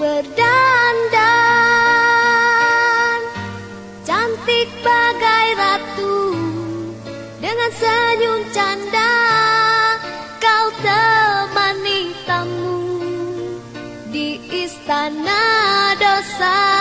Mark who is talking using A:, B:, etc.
A: berdandan. Cantik bagai ratu Dengan senyum canda Kau temani tamu Di istana dosa.